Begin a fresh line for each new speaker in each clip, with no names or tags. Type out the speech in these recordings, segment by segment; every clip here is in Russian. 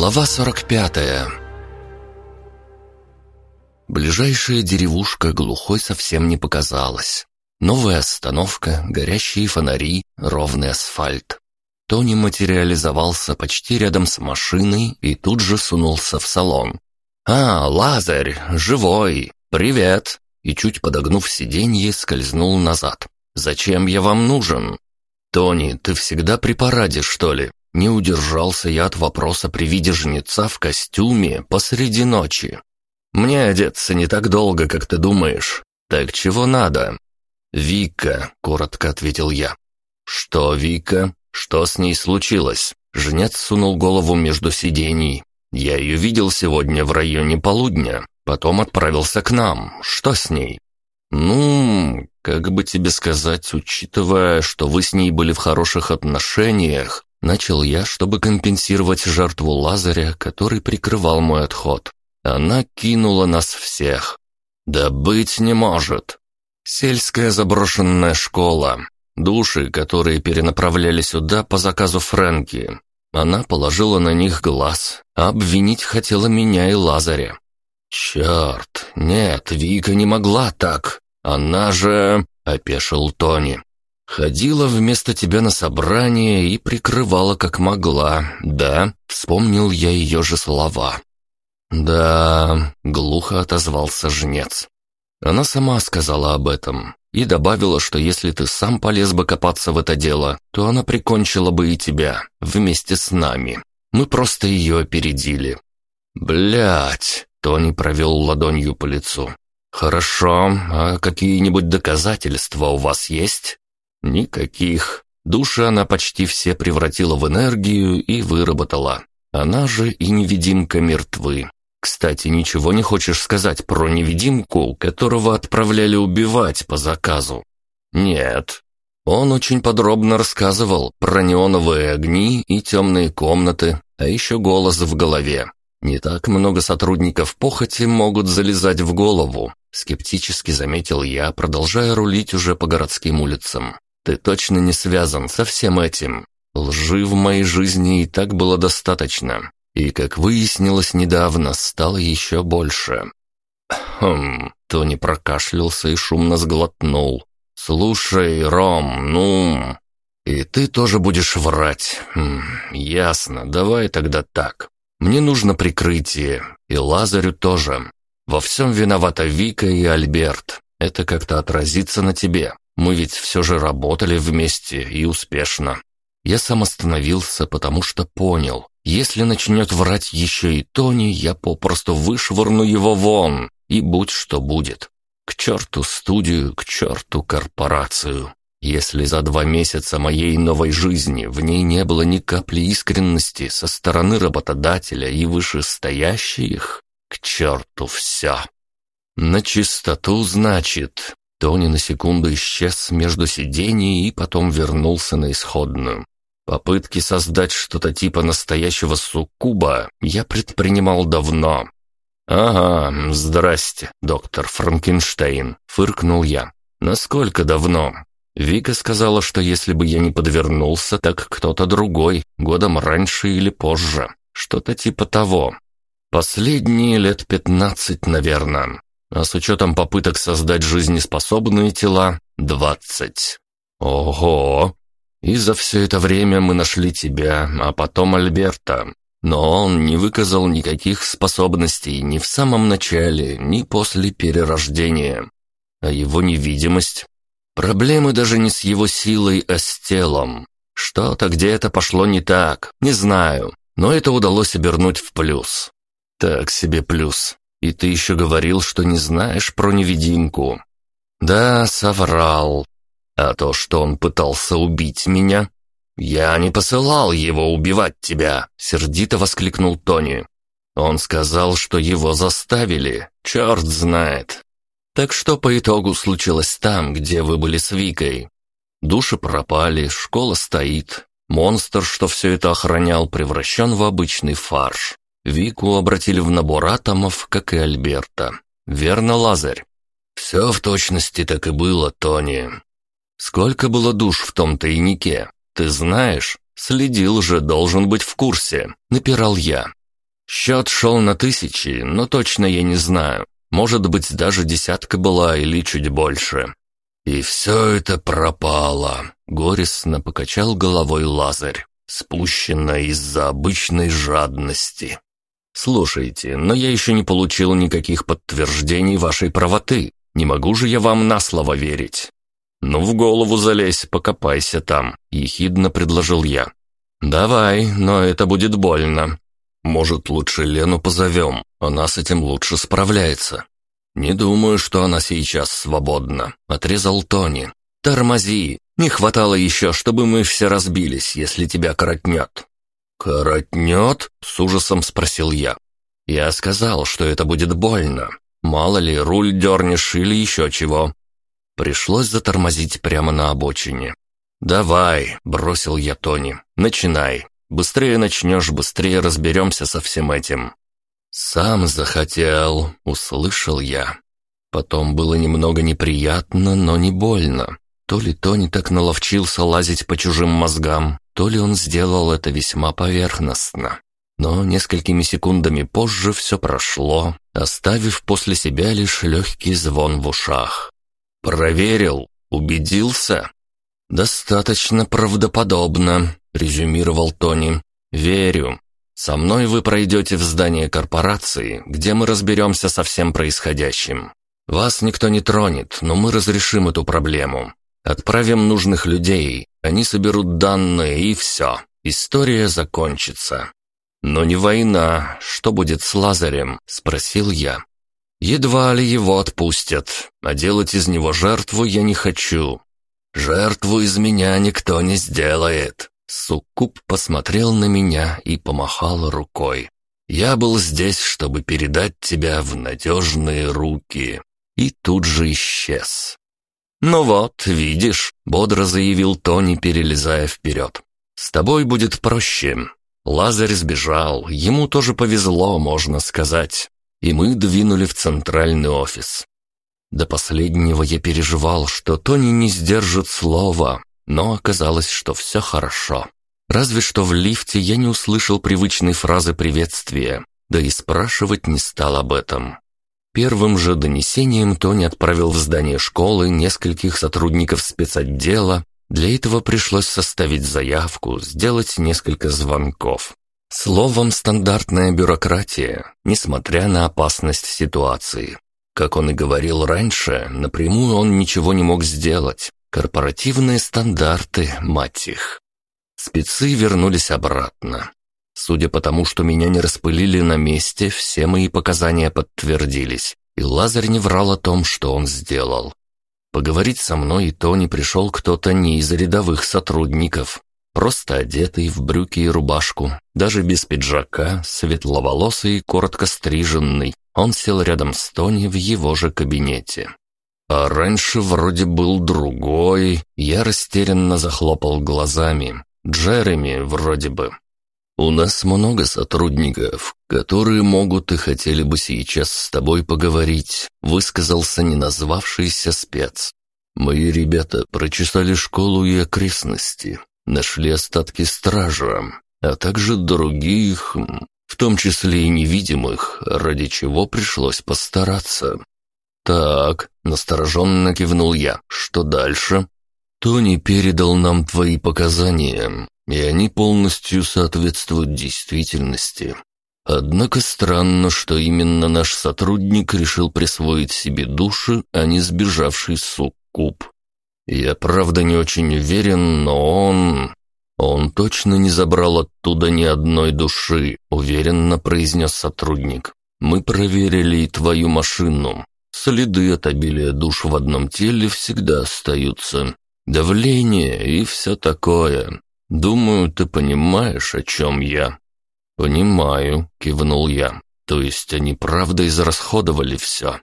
Глава 45 Ближайшая деревушка глухой совсем не показалась. Новая остановка, горящие фонари, ровный асфальт. Тони материализовался почти рядом с машиной и тут же сунулся в салон. «А, Лазарь, живой! Привет!» И чуть подогнув сиденье, скользнул назад. «Зачем я вам нужен?» «Тони, ты всегда при параде, что ли?» Не удержался я от вопроса при виде жнеца в костюме посреди ночи. «Мне одеться не так долго, как ты думаешь. Так чего надо?» «Вика», — коротко ответил я. «Что, Вика? Что с ней случилось?» Жнец сунул голову между сидений. «Я ее видел сегодня в районе полудня. Потом отправился к нам. Что с ней?» «Ну, как бы тебе сказать, учитывая, что вы с ней были в хороших отношениях, начал я, чтобы компенсировать жертву Лазаря, который прикрывал мой отход. Она кинула нас всех. Да быть не может. Сельская заброшенная школа. Души, которые перенаправляли сюда по заказу Фрэнки. Она положила на них глаз, а обвинить хотела меня и Лазаря. «Черт, нет, Вика не могла так. Она же...» — опешил Тони. «Ходила вместо тебя на собрание и прикрывала как могла, да?» — вспомнил я ее же слова. «Да...» — глухо отозвался жнец. Она сама сказала об этом и добавила, что если ты сам полез бы копаться в это дело, то она прикончила бы и тебя вместе с нами. Мы просто ее опередили. Блять, Тони провел ладонью по лицу. «Хорошо, а какие-нибудь доказательства у вас есть?» «Никаких. Души она почти все превратила в энергию и выработала. Она же и невидимка мертвы. Кстати, ничего не хочешь сказать про невидимку, которого отправляли убивать по заказу?» «Нет». Он очень подробно рассказывал про неоновые огни и темные комнаты, а еще голос в голове. Не так много сотрудников похоти могут залезать в голову, скептически заметил я, продолжая рулить уже по городским улицам. Ты точно не связан со всем этим. Лжи в моей жизни и так было достаточно. И, как выяснилось недавно, стало еще больше. Хм, Тони прокашлялся и шумно сглотнул. «Слушай, Ром, ну...» «И ты тоже будешь врать. Хм, ясно, давай тогда так. Мне нужно прикрытие, и Лазарю тоже. Во всем виновата Вика и Альберт. Это как-то отразится на тебе. Мы ведь все же работали вместе и успешно. Я сам остановился, потому что понял. Если начнет врать еще и Тони, я попросту вышвырну его вон, и будь что будет. К черту студию, к черту корпорацию. Если за два месяца моей новой жизни в ней не было ни капли искренности со стороны работодателя и вышестоящих, к черту все. На чистоту, значит. Тони на секунду исчез между сидений и потом вернулся на исходную. Попытки создать что-то типа настоящего суккуба я предпринимал давно. «Ага, здрасте, доктор Франкенштейн», — фыркнул я. «Насколько давно?» Вика сказала, что если бы я не подвернулся, так кто-то другой, годом раньше или позже. Что-то типа того. Последние лет пятнадцать, наверное. А с учетом попыток создать жизнеспособные тела — двадцать. Ого! И за все это время мы нашли тебя, а потом Альберта. Но он не выказал никаких способностей ни в самом начале, ни после перерождения. А его невидимость Проблемы даже не с его силой, а с телом. Что-то где-то пошло не так, не знаю, но это удалось обернуть в плюс. Так себе плюс. И ты еще говорил, что не знаешь про невидимку. Да, соврал. А то, что он пытался убить меня... «Я не посылал его убивать тебя!» — сердито воскликнул Тони. Он сказал, что его заставили. Черт знает. Так что по итогу случилось там, где вы были с Викой? Души пропали, школа стоит. Монстр, что все это охранял, превращен в обычный фарш. Вику обратили в набор атомов, как и Альберта. Верно, Лазарь? Все в точности так и было, Тони. Сколько было душ в том тайнике? Ты знаешь? Следил же, должен быть в курсе. Напирал я. Счет шел на тысячи, но точно я не знаю. Может быть, даже десятка была или чуть больше. И все это пропало. Горестно покачал головой Лазарь, спущено из-за обычной жадности. «Слушайте, но я еще не получил никаких подтверждений вашей правоты. Не могу же я вам на слово верить». «Ну, в голову залезь, покопайся там», — ехидно предложил я. «Давай, но это будет больно. Может, лучше Лену позовем, она с этим лучше справляется». «Не думаю, что она сейчас свободна», — отрезал Тони. «Тормози, не хватало еще, чтобы мы все разбились, если тебя коротнет». «Коротнет?» — с ужасом спросил я. «Я сказал, что это будет больно. Мало ли, руль дернешь или еще чего». Пришлось затормозить прямо на обочине. «Давай», — бросил я Тони, — «начинай. Быстрее начнешь, быстрее разберемся со всем этим». «Сам захотел», — услышал я. Потом было немного неприятно, но не больно. То ли Тони так наловчился лазить по чужим мозгам, то ли он сделал это весьма поверхностно. Но несколькими секундами позже все прошло, оставив после себя лишь легкий звон в ушах. «Проверил? Убедился?» «Достаточно правдоподобно», — резюмировал Тони. «Верю. Со мной вы пройдете в здание корпорации, где мы разберемся со всем происходящим. Вас никто не тронет, но мы разрешим эту проблему. Отправим нужных людей, они соберут данные и все. История закончится. Но не война. Что будет с Лазарем? Спросил я. Едва ли его отпустят, а делать из него жертву я не хочу. Жертву из меня никто не сделает. Суккуб посмотрел на меня и помахал рукой. «Я был здесь, чтобы передать тебя в надежные руки». И тут же исчез. «Ну вот, видишь», — бодро заявил Тони, перелезая вперед. «С тобой будет проще». Лазарь сбежал, ему тоже повезло, можно сказать. И мы двинули в центральный офис. До последнего я переживал, что Тони не сдержит слова, но оказалось, что все хорошо. Разве что в лифте я не услышал привычной фразы приветствия, да и спрашивать не стал об этом. Первым же донесением Тони отправил в здание школы нескольких сотрудников спецотдела. Для этого пришлось составить заявку, сделать несколько звонков. Словом, стандартная бюрократия, несмотря на опасность ситуации. Как он и говорил раньше, напрямую он ничего не мог сделать, Корпоративные стандарты, мать их. Спецы вернулись обратно. Судя по тому, что меня не распылили на месте, все мои показания подтвердились, и Лазарь не врал о том, что он сделал. Поговорить со мной и то не пришел кто-то не из рядовых сотрудников. Просто одетый в брюки и рубашку, даже без пиджака, светловолосый и коротко стриженный, он сел рядом с Тони в его же кабинете. А раньше вроде был другой. Я растерянно захлопал глазами. Джереми вроде бы. У нас много сотрудников, которые могут и хотели бы сейчас с тобой поговорить, высказался неназвавшийся спец. Мои ребята прочесали школу и окрестности, нашли остатки стража, а также других, в том числе и невидимых, ради чего пришлось постараться. «Так», — настороженно кивнул я, — «что дальше?» «Тони передал нам твои показания, и они полностью соответствуют действительности. Однако странно, что именно наш сотрудник решил присвоить себе души, а не сбежавший суккуб. Я правда не очень уверен, но он... Он точно не забрал оттуда ни одной души, уверенно произнес сотрудник. Мы проверили и твою машину. Следы от обилия душ в одном теле всегда остаются. Давление и все такое. Думаю, ты понимаешь, о чем я». «Понимаю», — кивнул я. «То есть они правда израсходовали все?»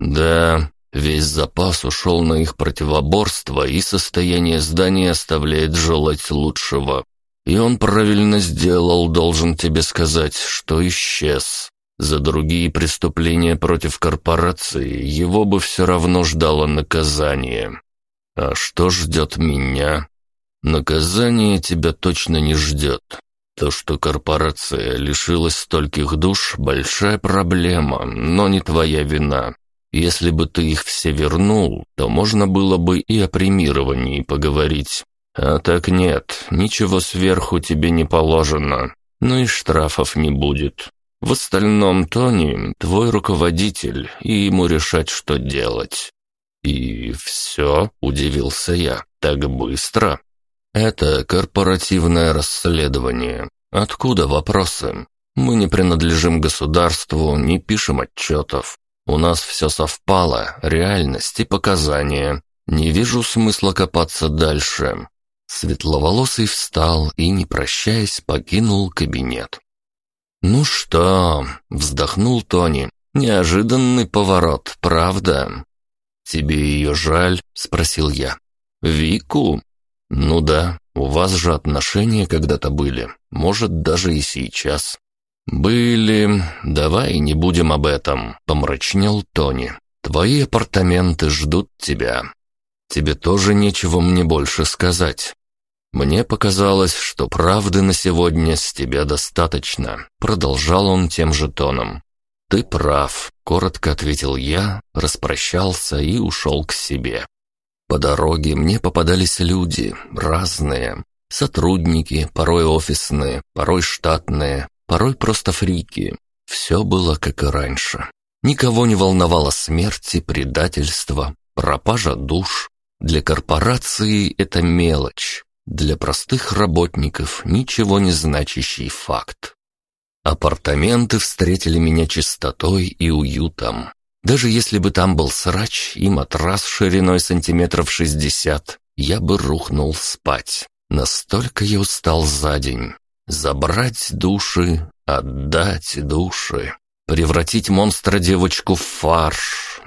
«Да, весь запас ушел на их противоборство, и состояние здания оставляет желать лучшего. И он правильно сделал, должен тебе сказать, что исчез. За другие преступления против корпорации его бы все равно ждало наказание. А что ждет меня? Наказание тебя точно не ждет. То, что корпорация лишилась стольких душ, большая проблема, но не твоя вина. Если бы ты их все вернул, то можно было бы и о премировании поговорить. А так нет, ничего сверху тебе не положено, ну и штрафов не будет. В остальном Тони твой руководитель, и ему решать, что делать. «И все?» – удивился я. «Так быстро?» «Это корпоративное расследование. Откуда вопросы? Мы не принадлежим государству, не пишем отчетов. У нас все совпало, реальность и показания. Не вижу смысла копаться дальше». Светловолосый встал и, не прощаясь, покинул кабинет. «Ну что?» — вздохнул Тони. «Неожиданный поворот, правда?» «Тебе ее жаль?» — спросил я. «Вику?» «Ну да, у вас же отношения когда-то были, может, даже и сейчас». «Были... Давай не будем об этом», — помрачнел Тони. «Твои апартаменты ждут тебя. Тебе тоже нечего мне больше сказать. Мне показалось, что правды на сегодня с тебя достаточно», — продолжал он тем же тоном. «Ты прав», — коротко ответил я, распрощался и ушел к себе. По дороге мне попадались люди, разные. Сотрудники, порой офисные, порой штатные, порой просто фрики. Все было как и раньше. Никого не волновала смерть и предательство, пропажа душ. Для корпорации это мелочь, для простых работников ничего не значащий факт. Апартаменты встретили меня чистотой и уютом. Даже если бы там был срач и матрас шириной сантиметров шестьдесят, я бы рухнул спать. Настолько я устал за день. Забрать души, отдать души, превратить монстра-девочку в фарш.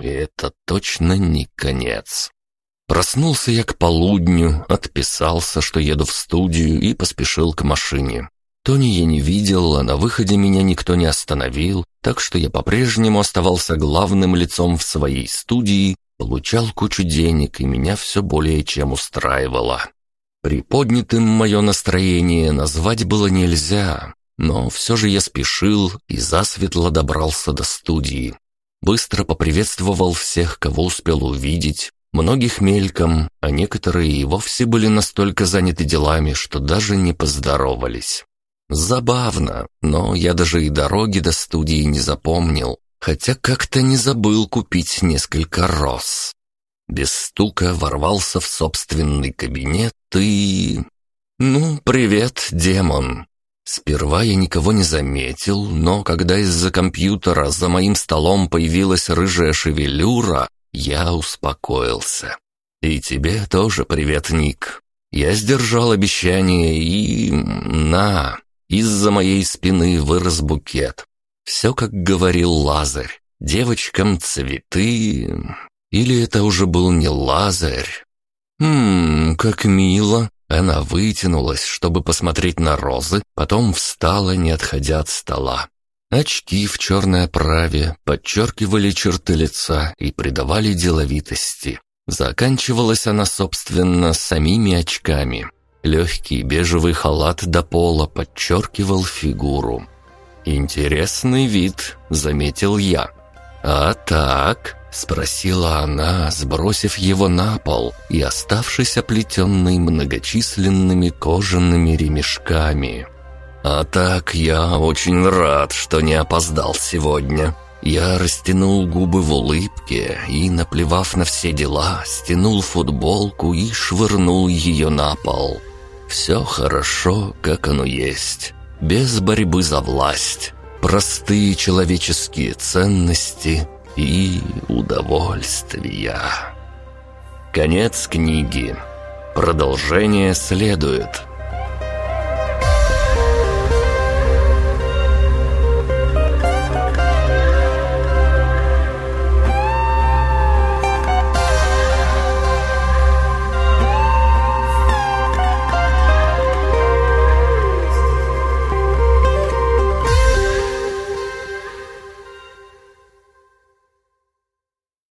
И это точно не конец. Проснулся я к полудню, отписался, что еду в студию и поспешил к машине. Тони я не видел, а на выходе меня никто не остановил, так что я по-прежнему оставался главным лицом в своей студии, получал кучу денег, и меня все более чем устраивало. Приподнятым мое настроение назвать было нельзя, но все же я спешил и засветло добрался до студии. Быстро поприветствовал всех, кого успел увидеть, многих мельком, а некоторые и вовсе были настолько заняты делами, что даже не поздоровались. Забавно, но я даже и дороги до студии не запомнил, хотя как-то не забыл купить несколько роз. Без стука ворвался в собственный кабинет и... «Ну, привет, демон!» Сперва я никого не заметил, но когда из-за компьютера за моим столом появилась рыжая шевелюра, я успокоился. «И тебе тоже привет, Ник. Я сдержал обещание и... на, из-за моей спины вырос букет. Все, как говорил Лазарь. Девочкам цветы... Или это уже был не Лазарь? Хм, как мило. Она вытянулась, чтобы посмотреть на розы, потом встала, не отходя от стола. Очки в черной оправе подчеркивали черты лица и придавали деловитости. Заканчивалась она, собственно, самими очками. Легкий бежевый халат до пола подчеркивал фигуру. «Интересный вид», — заметил я. «А так?» — спросила она, сбросив его на пол и оставшись оплетенной многочисленными кожаными ремешками. «А так я очень рад, что не опоздал сегодня». Я растянул губы в улыбке и, наплевав на все дела, стянул футболку и швырнул ее на пол. Все хорошо, как оно есть, без борьбы за власть, простые человеческие ценности и удовольствия. Конец книги. Продолжение следует.